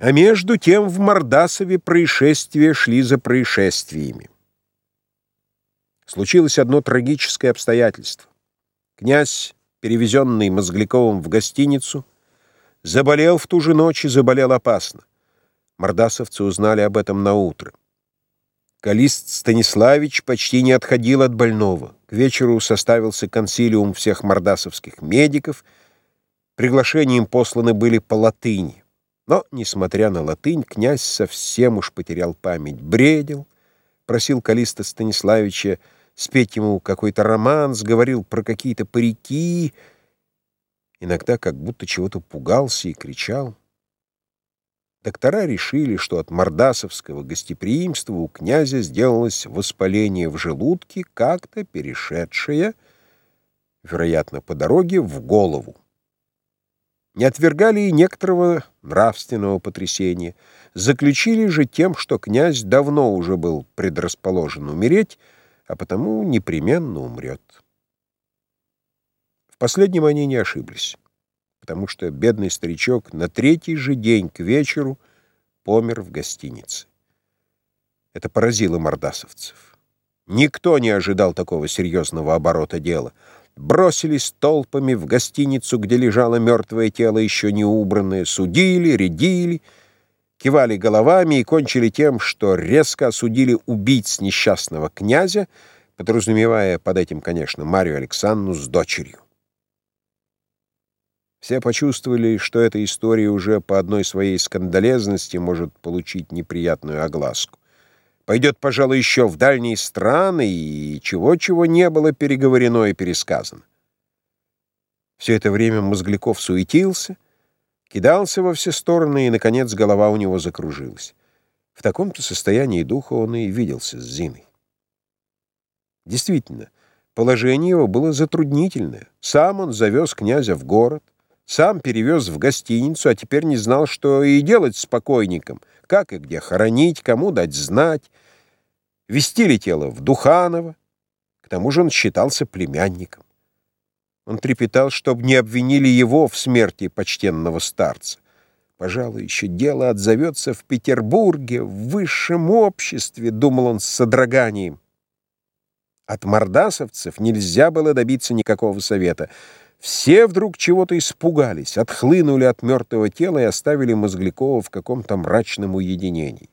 А между тем в Мордасове происшествия шли за происшествиями. Случилось одно трагическое обстоятельство. Князь, перевезенный Мозгляковым в гостиницу, заболел в ту же ночь и заболел опасно. Мордасовцы узнали об этом на утро. Калист Станиславич почти не отходил от больного. К вечеру составился консилиум всех мордасовских медиков. Приглашения им посланы были по латыни. Но, несмотря на латынь, князь совсем уж потерял память. Бредил, просил Калиста Станиславича спеть ему какой-то романс, говорил про какие-то парики, иногда как будто чего-то пугался и кричал. Доктора решили, что от мордасовского гостеприимства у князя сделалось воспаление в желудке, как-то перешедшее, вероятно, по дороге в голову. Не отвергали и некоторого нравственного потрясения. Заключили же тем, что князь давно уже был предрасположен умереть, а потому непременно умрет. В последнем они не ошиблись, потому что бедный старичок на третий же день к вечеру помер в гостинице. Это поразило мордасовцев. Никто не ожидал такого серьезного оборота дела — бросились толпами в гостиницу, где лежало мертвое тело, еще не убранное, судили, рядили, кивали головами и кончили тем, что резко осудили убийц несчастного князя, подразумевая под этим, конечно, Марию Александру с дочерью. Все почувствовали, что эта история уже по одной своей скандалезности может получить неприятную огласку пойдет, пожалуй, еще в дальние страны, и чего-чего не было переговорено и пересказано. Все это время Мозгляков суетился, кидался во все стороны, и, наконец, голова у него закружилась. В таком-то состоянии духа он и виделся с Зиной. Действительно, положение его было затруднительное. Сам он завез князя в город, сам перевез в гостиницу, а теперь не знал, что и делать с покойником, как и где хоронить, кому дать знать. Вести ли тело в Духаново? К тому же он считался племянником. Он трепетал, чтобы не обвинили его в смерти почтенного старца. Пожалуй, еще дело отзовется в Петербурге, в высшем обществе, думал он с содроганием. От мордасовцев нельзя было добиться никакого совета — все вдруг чего-то испугались, отхлынули от мертвого тела и оставили Мозглякова в каком-то мрачном уединении.